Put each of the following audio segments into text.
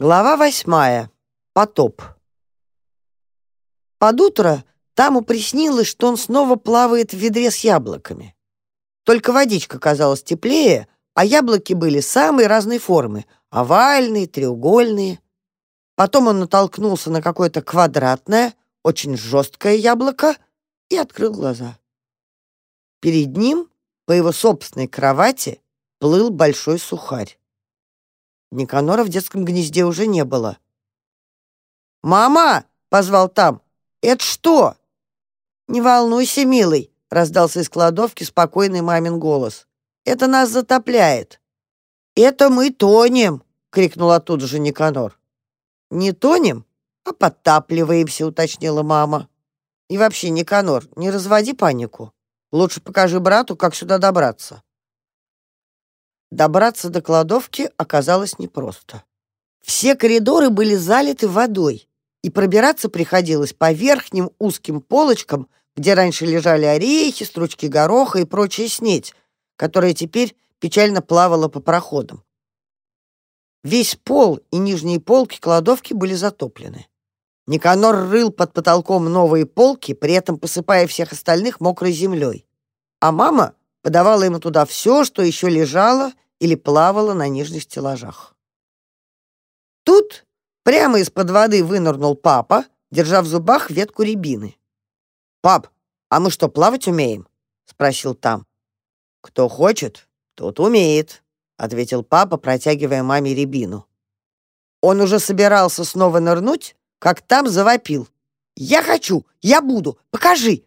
Глава восьмая. Потоп. Под утро Таму приснилось, что он снова плавает в ведре с яблоками. Только водичка казалась теплее, а яблоки были самой разной формы — овальные, треугольные. Потом он натолкнулся на какое-то квадратное, очень жесткое яблоко и открыл глаза. Перед ним, по его собственной кровати, плыл большой сухарь. Никанора в детском гнезде уже не было. «Мама!» — позвал там. «Это что?» «Не волнуйся, милый», — раздался из кладовки спокойный мамин голос. «Это нас затопляет». «Это мы тонем!» — крикнул оттуда же Никанор. «Не тонем, а подтапливаемся», — уточнила мама. «И вообще, Никанор, не разводи панику. Лучше покажи брату, как сюда добраться». Добраться до кладовки оказалось непросто. Все коридоры были залиты водой, и пробираться приходилось по верхним узким полочкам, где раньше лежали орехи, стручки гороха и прочая снеть, которая теперь печально плавала по проходам. Весь пол и нижние полки кладовки были затоплены. Никанор рыл под потолком новые полки, при этом посыпая всех остальных мокрой землей. А мама подавала ему туда все, что еще лежало или плавало на нижних стеллажах. Тут прямо из-под воды вынырнул папа, держа в зубах ветку рябины. «Пап, а мы что, плавать умеем?» — спросил там. «Кто хочет, тот умеет», — ответил папа, протягивая маме рябину. Он уже собирался снова нырнуть, как там завопил. «Я хочу! Я буду! Покажи!»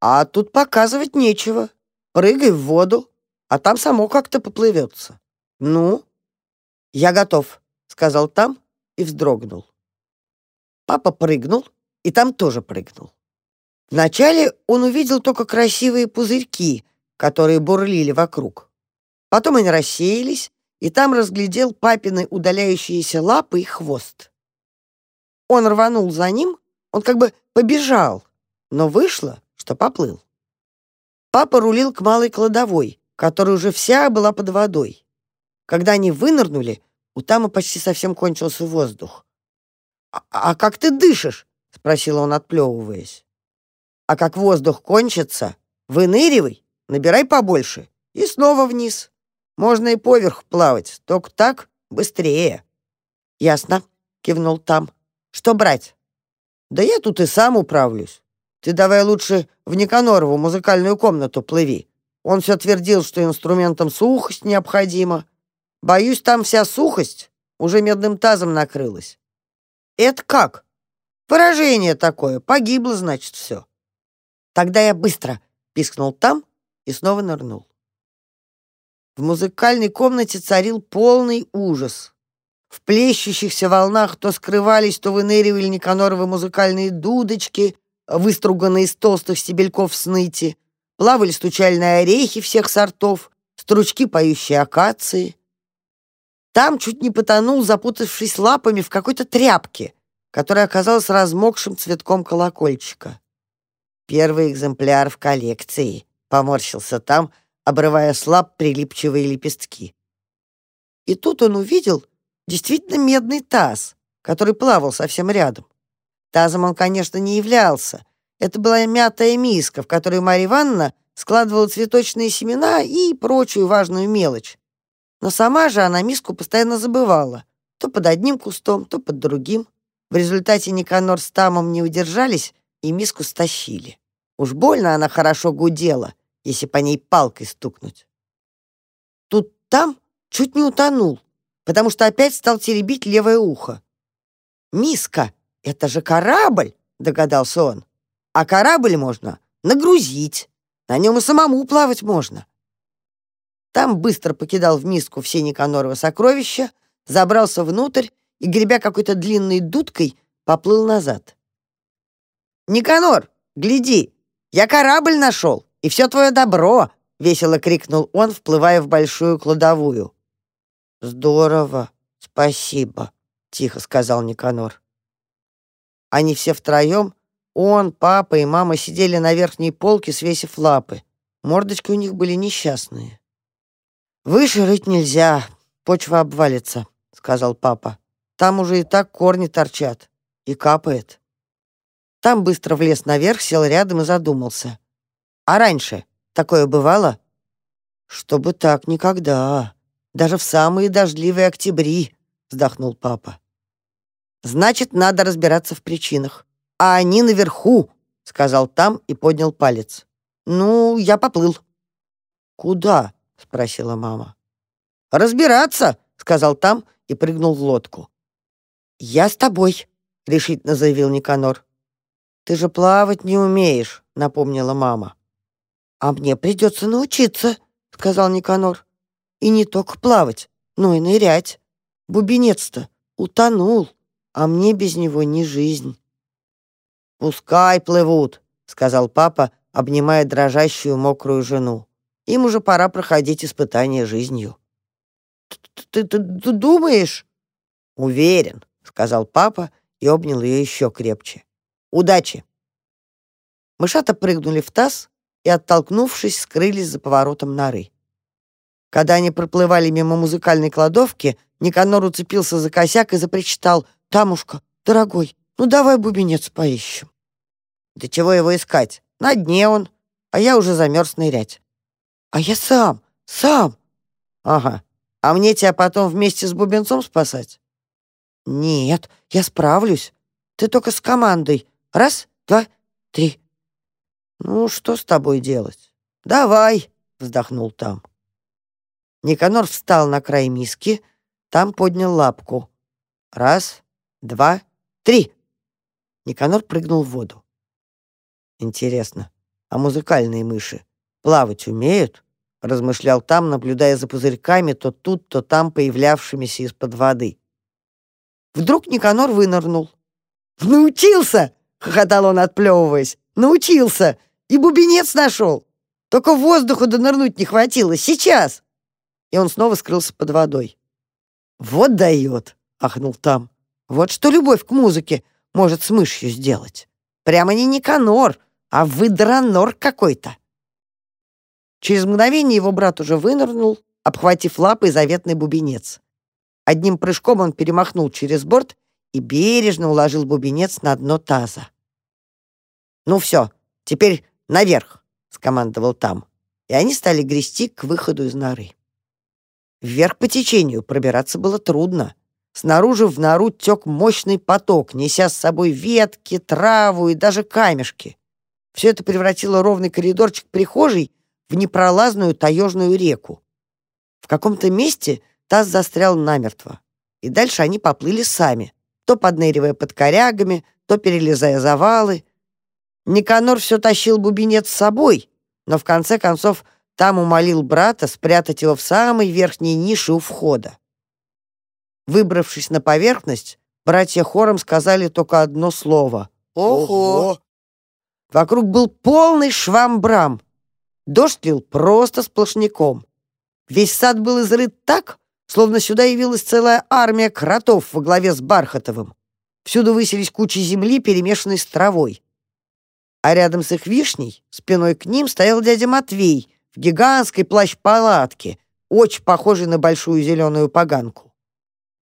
А тут показывать нечего. Прыгай в воду, а там само как-то поплывется. Ну? Я готов, сказал там и вздрогнул. Папа прыгнул, и там тоже прыгнул. Вначале он увидел только красивые пузырьки, которые бурлили вокруг. Потом они рассеялись, и там разглядел папины удаляющиеся лапы и хвост. Он рванул за ним, он как бы побежал, но вышло, что поплыл. Папа рулил к малой кладовой, которая уже вся была под водой. Когда они вынырнули, у Тама почти совсем кончился воздух. «А, а как ты дышишь?» — спросил он, отплевываясь. «А как воздух кончится, выныривай, набирай побольше и снова вниз. Можно и поверх плавать, только так быстрее». «Ясно», — кивнул Там. «Что брать?» «Да я тут и сам управлюсь. Ты давай лучше в Никанорову музыкальную комнату плыви. Он все твердил, что инструментам сухость необходима. Боюсь, там вся сухость уже медным тазом накрылась. Это как? Поражение такое. Погибло, значит, все. Тогда я быстро пискнул там и снова нырнул. В музыкальной комнате царил полный ужас. В плещущихся волнах то скрывались, то выныривали Никаноровы музыкальные дудочки, выструганные из толстых стебельков сныти, плавали стучальные орехи всех сортов, стручки поющей акации. Там чуть не потонул, запутавшись лапами в какой-то тряпке, которая оказалась размокшим цветком колокольчика. Первый экземпляр в коллекции, поморщился там, обрывая слаб прилипчивые лепестки. И тут он увидел действительно медный таз, который плавал совсем рядом. Тазом он, конечно, не являлся. Это была мятая миска, в которой Марья Ивановна складывала цветочные семена и прочую важную мелочь. Но сама же она миску постоянно забывала. То под одним кустом, то под другим. В результате Никанор с Тамом не удержались и миску стащили. Уж больно она хорошо гудела, если по ней палкой стукнуть. Тут там чуть не утонул, потому что опять стал теребить левое ухо. Миска «Это же корабль!» — догадался он. «А корабль можно нагрузить. На нем и самому плавать можно». Там быстро покидал в миску все Никанорова сокровища, забрался внутрь и, гребя какой-то длинной дудкой, поплыл назад. «Никанор, гляди, я корабль нашел, и все твое добро!» — весело крикнул он, вплывая в большую кладовую. «Здорово, спасибо», — тихо сказал Никанор. Они все втроем, он, папа и мама, сидели на верхней полке, свесив лапы. Мордочки у них были несчастные. «Выше рыть нельзя, почва обвалится», — сказал папа. Там уже и так корни торчат. И капает. Там быстро влез наверх, сел рядом и задумался. А раньше такое бывало? Чтобы так никогда. Даже в самые дождливые октябри, вздохнул папа. Значит, надо разбираться в причинах. А они наверху, сказал там и поднял палец. Ну, я поплыл. Куда? спросила мама. Разбираться, сказал там и прыгнул в лодку. «Я с тобой», — решительно заявил Никанор. «Ты же плавать не умеешь», — напомнила мама. «А мне придется научиться», — сказал Никанор. «И не только плавать, но и нырять. Бубенец-то утонул, а мне без него не жизнь». «Пускай плывут», — сказал папа, обнимая дрожащую мокрую жену. «Им уже пора проходить испытание жизнью». «Ты, ты, ты думаешь?» «Уверен», сказал папа и обнял ее еще крепче. «Удачи!» Мышата прыгнули в таз и, оттолкнувшись, скрылись за поворотом норы. Когда они проплывали мимо музыкальной кладовки, Никанор уцепился за косяк и запричитал. «Тамушка, дорогой, ну давай бубенец поищем». «Да чего его искать? На дне он, а я уже замерз нырять». «А я сам, сам». «Ага, а мне тебя потом вместе с бубенцом спасать?» «Нет, я справлюсь. Ты только с командой. Раз, два, три». «Ну, что с тобой делать? Давай», — вздохнул там. Никанор встал на край миски, там поднял лапку. Раз, два, три. Никанор прыгнул в воду. Интересно, а музыкальные мыши плавать умеют? Размышлял там, наблюдая за пузырьками, то тут, то там появлявшимися из-под воды. Вдруг Никанор вынырнул. «Научился!» — хохотал он, отплевываясь. «Научился! И бубенец нашел! Только воздуху донырнуть не хватило! Сейчас!» И он снова скрылся под водой. «Вот дает!» — ахнул там. «Вот что любовь к музыке может с мышью сделать! Прямо не Никанор, а выдранор какой-то!» Через мгновение его брат уже вынырнул, обхватив лапой заветный бубенец. Одним прыжком он перемахнул через борт и бережно уложил бубенец на дно таза. «Ну все, теперь наверх», — скомандовал там, и они стали грести к выходу из норы. Вверх по течению пробираться было трудно. Снаружи в нору тек мощный поток, неся с собой ветки, траву и даже камешки. Все это превратило ровный коридорчик прихожей в непролазную таежную реку. В каком-то месте — Таз застрял намертво. И дальше они поплыли сами, то подныривая под корягами, то перелезая завалы. Никанор все тащил бубенец с собой, но в конце концов там умолил брата спрятать его в самой верхней нише у входа. Выбравшись на поверхность, братья хором сказали только одно слово «Ого!». Вокруг был полный швамбрам. Дождь лил просто сплошняком. Весь сад был изрыт так, словно сюда явилась целая армия кротов во главе с Бархатовым. Всюду высились кучи земли, перемешанной с травой. А рядом с их вишней, спиной к ним, стоял дядя Матвей в гигантской плащ-палатке, очень похожей на большую зеленую поганку.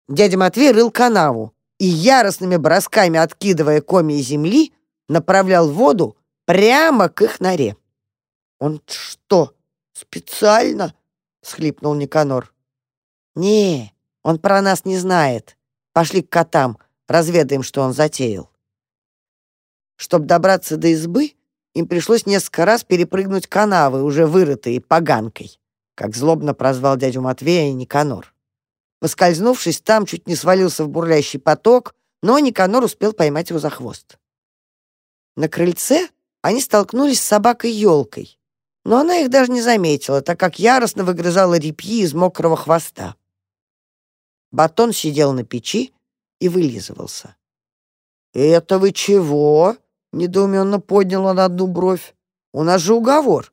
Дядя Матвей рыл канаву и, яростными бросками откидывая комья земли, направлял воду прямо к их норе. «Он что, специально?» — схлипнул Никанор. «Не, он про нас не знает. Пошли к котам, разведаем, что он затеял». Чтобы добраться до избы, им пришлось несколько раз перепрыгнуть канавы, уже вырытые поганкой, как злобно прозвал дядю Матвея Никанор. Поскользнувшись там, чуть не свалился в бурлящий поток, но Никанор успел поймать его за хвост. На крыльце они столкнулись с собакой-елкой, но она их даже не заметила, так как яростно выгрызала репьи из мокрого хвоста. Батон сидел на печи и вылизывался. «Это вы чего?» — недоуменно поднял он одну бровь. «У нас же уговор».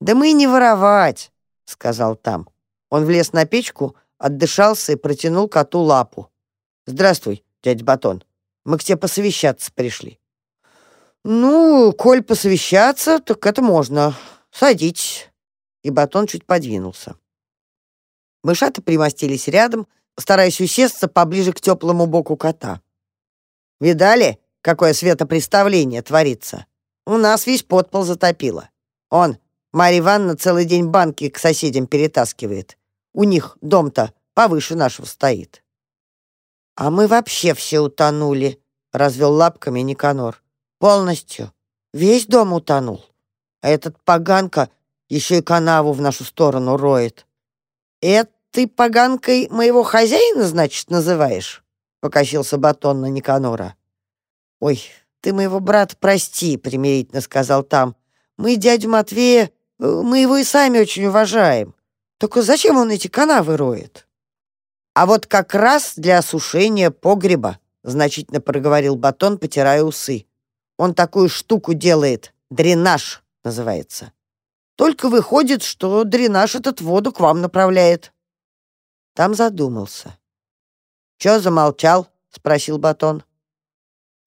«Да мы не воровать», — сказал там. Он влез на печку, отдышался и протянул коту лапу. «Здравствуй, дядя Батон. Мы к тебе посовещаться пришли». «Ну, коль посовещаться, так это можно. Садитесь». И Батон чуть подвинулся. Мышата примостились рядом, стараясь усесться поближе к теплому боку кота. «Видали, какое светопреставление творится? У нас весь подпол затопило. Он, Марья Ивановна, целый день банки к соседям перетаскивает. У них дом-то повыше нашего стоит». «А мы вообще все утонули», — развел лапками Никанор. «Полностью. Весь дом утонул. А этот поганка еще и канаву в нашу сторону роет». «Это ты поганкой моего хозяина, значит, называешь?» — покосился батон на Никанора. «Ой, ты моего брата прости», — примирительно сказал там. «Мы дядю Матвея, э, мы его и сами очень уважаем. Только зачем он эти канавы роет?» «А вот как раз для осушения погреба», — значительно проговорил батон, потирая усы. «Он такую штуку делает, дренаж называется. Только выходит, что дренаж этот воду к вам направляет». Там задумался. «Чё замолчал?» — спросил батон.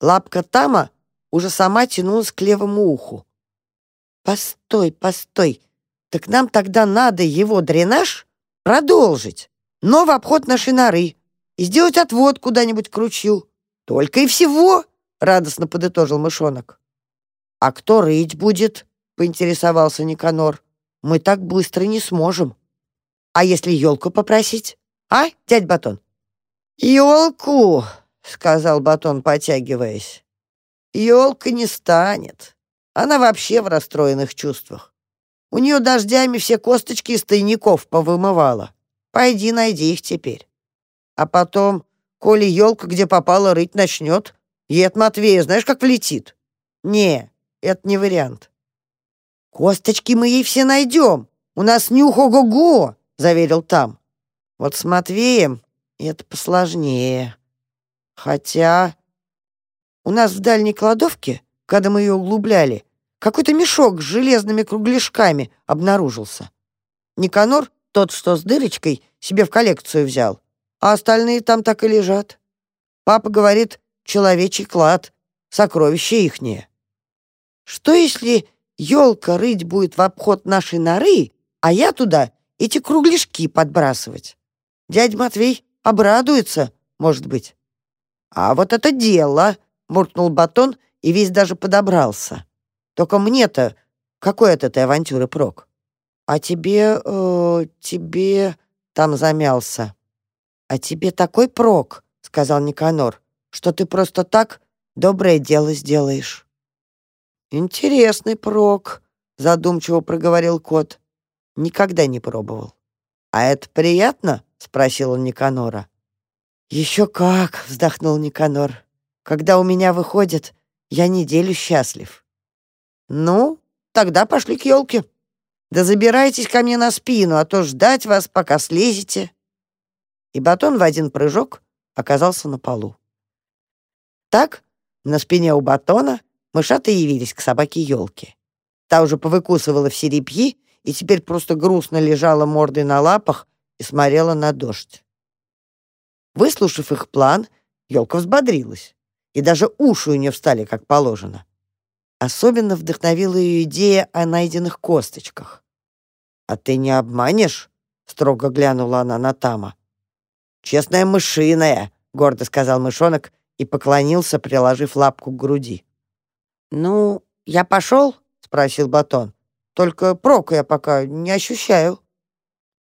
Лапка Тама уже сама тянулась к левому уху. «Постой, постой, так нам тогда надо его дренаж продолжить, но в обход нашей норы и сделать отвод куда-нибудь к ручью. Только и всего!» — радостно подытожил мышонок. «А кто рыть будет?» — поинтересовался Никанор. «Мы так быстро не сможем». А если елку попросить? А, дядь Батон?» «Елку!» — сказал Батон, потягиваясь. «Елка не станет. Она вообще в расстроенных чувствах. У нее дождями все косточки из тайников повымывала. Пойди найди их теперь. А потом, коли елка где попала рыть начнет, ей от Матвея знаешь, как влетит? Не, это не вариант. Косточки мы ей все найдем. У нас нюх ого-го. — заверил там. «Вот с Матвеем это посложнее. Хотя у нас в дальней кладовке, когда мы ее углубляли, какой-то мешок с железными кругляшками обнаружился. Никанор, тот, что с дырочкой, себе в коллекцию взял, а остальные там так и лежат. Папа говорит, человечий клад, сокровища ихнее. Что если елка рыть будет в обход нашей норы, а я туда эти кругляшки подбрасывать. Дядя Матвей обрадуется, может быть. А вот это дело, буркнул Батон и весь даже подобрался. Только мне-то какой от этой авантюры прок? А тебе, э, тебе... Там замялся. А тебе такой прок, сказал Никанор, что ты просто так доброе дело сделаешь. Интересный прок, задумчиво проговорил кот. Никогда не пробовал. «А это приятно?» — спросил он Никанора. «Еще как!» — вздохнул Никанор. «Когда у меня выходит, я неделю счастлив». «Ну, тогда пошли к елке. Да забирайтесь ко мне на спину, а то ждать вас, пока слезете». И батон в один прыжок оказался на полу. Так, на спине у батона мышаты явились к собаке елки. Та уже повыкусывала все репьи и теперь просто грустно лежала мордой на лапах и смотрела на дождь. Выслушав их план, елка взбодрилась, и даже уши у нее встали как положено. Особенно вдохновила ее идея о найденных косточках. «А ты не обманешь?» — строго глянула она на Тама. «Честная мышиная», — гордо сказал мышонок и поклонился, приложив лапку к груди. «Ну, я пошел?» — спросил Батон. Только проку я пока не ощущаю».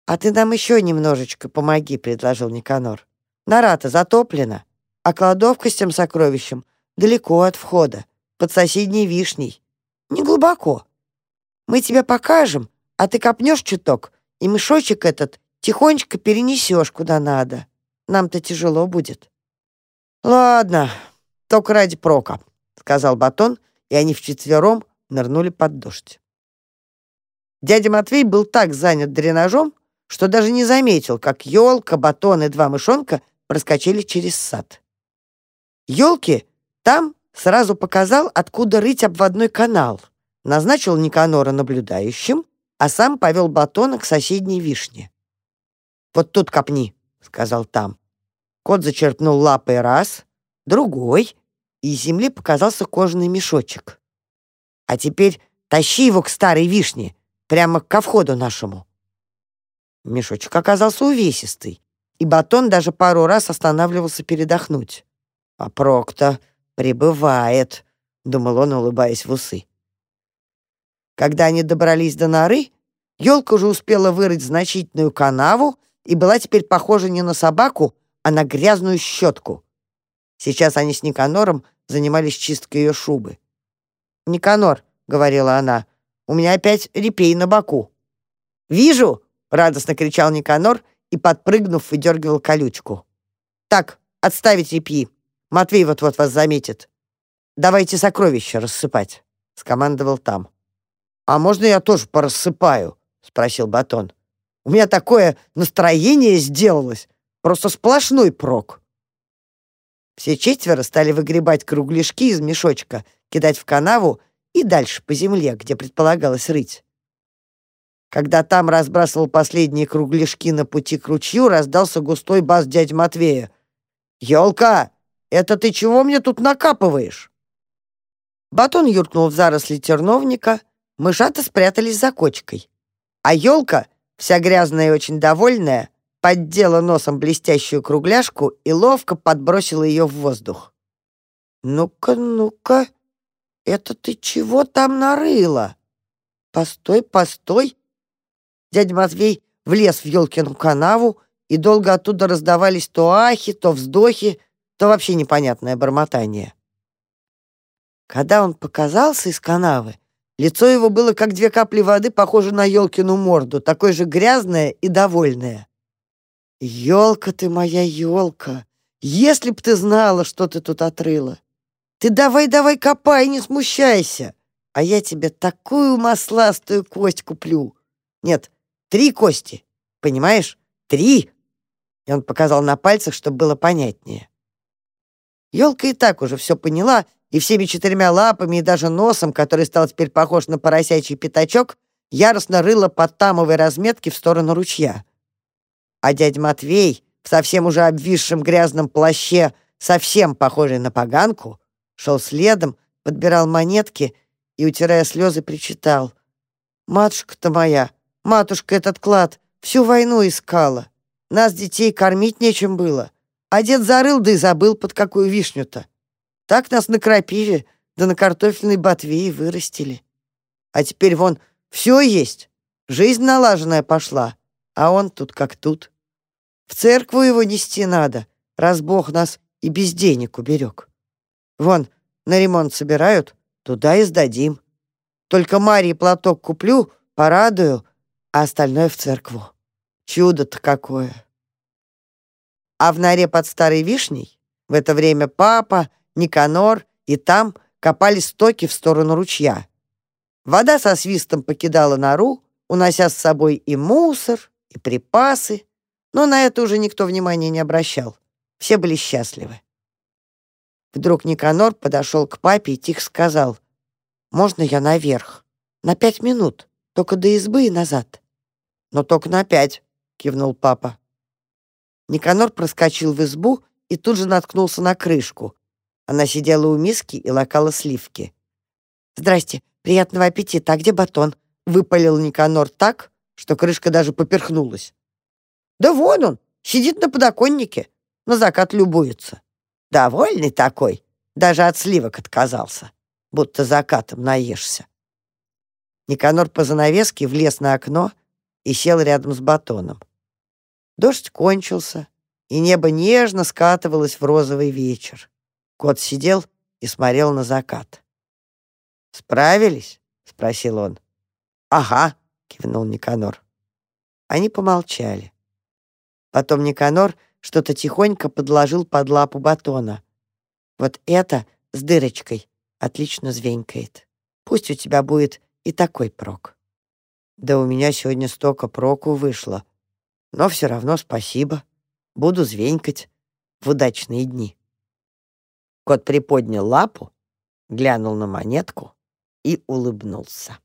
«А ты нам еще немножечко помоги», — предложил Никанор. «Нора-то затоплена, а кладовка с тем сокровищем далеко от входа, под соседней вишней. Не глубоко. Мы тебе покажем, а ты копнешь чуток, и мешочек этот тихонечко перенесешь куда надо. Нам-то тяжело будет». «Ладно, только ради прока», — сказал Батон, и они вчетвером нырнули под дождь. Дядя Матвей был так занят дренажом, что даже не заметил, как елка, батон и два мышонка проскочили через сад. Елки там сразу показал, откуда рыть обводной канал, назначил Никанора наблюдающим, а сам повел батона к соседней вишне. «Вот тут копни», — сказал там. Кот зачерпнул лапой раз, другой, и из земли показался кожаный мешочек. «А теперь тащи его к старой вишне», прямо ко входу нашему. Мешочек оказался увесистый, и батон даже пару раз останавливался передохнуть. «А прок-то прибывает», — думал он, улыбаясь в усы. Когда они добрались до норы, елка уже успела вырыть значительную канаву и была теперь похожа не на собаку, а на грязную щетку. Сейчас они с Никанором занимались чисткой ее шубы. «Никанор», — говорила она, — «у меня опять репей на боку». «Вижу!» — радостно кричал Никанор и, подпрыгнув, выдергивал колючку. «Так, отставить репьи. Матвей вот-вот вас заметит. Давайте сокровища рассыпать», — скомандовал там. «А можно я тоже порассыпаю?» — спросил Батон. «У меня такое настроение сделалось. Просто сплошной прок». Все четверо стали выгребать кругляшки из мешочка, кидать в канаву и дальше по земле, где предполагалось рыть. Когда там разбрасывал последние кругляшки на пути к ручью, раздался густой бас дяди Матвея. «Елка, это ты чего мне тут накапываешь?» Батон юркнул в заросли терновника, мышата спрятались за кочкой. А елка, вся грязная и очень довольная, поддела носом блестящую кругляшку и ловко подбросила ее в воздух. «Ну-ка, ну-ка, это ты чего там нарыла?» «Постой, постой!» Дядя Матвей влез в елкину канаву, и долго оттуда раздавались то ахи, то вздохи, то вообще непонятное бормотание. Когда он показался из канавы, лицо его было как две капли воды, похоже на елкину морду, такое же грязное и довольное. «Елка ты моя елка! Если б ты знала, что ты тут отрыла! Ты давай-давай копай, не смущайся, а я тебе такую масластую кость куплю. Нет, три кости, понимаешь? Три!» И он показал на пальцах, чтобы было понятнее. Елка и так уже все поняла, и всеми четырьмя лапами и даже носом, который стал теперь похож на поросячий пятачок, яростно рыла под тамовой разметки в сторону ручья а дядя Матвей в совсем уже обвисшем грязном плаще, совсем похожий на поганку, шел следом, подбирал монетки и, утирая слезы, причитал. «Матушка-то моя, матушка этот клад всю войну искала. Нас, детей, кормить нечем было. А дед зарыл, да и забыл, под какую вишню-то. Так нас на крапиве, да на картофельной ботве и вырастили. А теперь вон все есть, жизнь налаженная пошла, а он тут как тут». В церкву его нести надо, раз Бог нас и без денег уберег. Вон, на ремонт собирают, туда и сдадим. Только Марии платок куплю, порадую, а остальное в церкву. Чудо-то какое!» А в норе под старой вишней в это время папа, Никанор и там копали стоки в сторону ручья. Вода со свистом покидала нору, унося с собой и мусор, и припасы, но на это уже никто внимания не обращал. Все были счастливы. Вдруг Никанор подошел к папе и тихо сказал, «Можно я наверх? На пять минут, только до избы и назад». «Но только на пять», — кивнул папа. Никанор проскочил в избу и тут же наткнулся на крышку. Она сидела у миски и лакала сливки. «Здрасте, приятного аппетита, а где батон?» — выпалил Никанор так, что крышка даже поперхнулась. Да вон он, сидит на подоконнике, на закат любуется. Довольный такой, даже от сливок отказался, будто закатом наешься. Никанор по занавеске влез на окно и сел рядом с батоном. Дождь кончился, и небо нежно скатывалось в розовый вечер. Кот сидел и смотрел на закат. «Справились?» — спросил он. «Ага», — кивнул Никанор. Они помолчали. Потом Никанор что-то тихонько подложил под лапу батона. Вот это с дырочкой отлично звенькает. Пусть у тебя будет и такой прок. Да у меня сегодня столько проку вышло. Но все равно спасибо. Буду звенькать в удачные дни. Кот приподнял лапу, глянул на монетку и улыбнулся.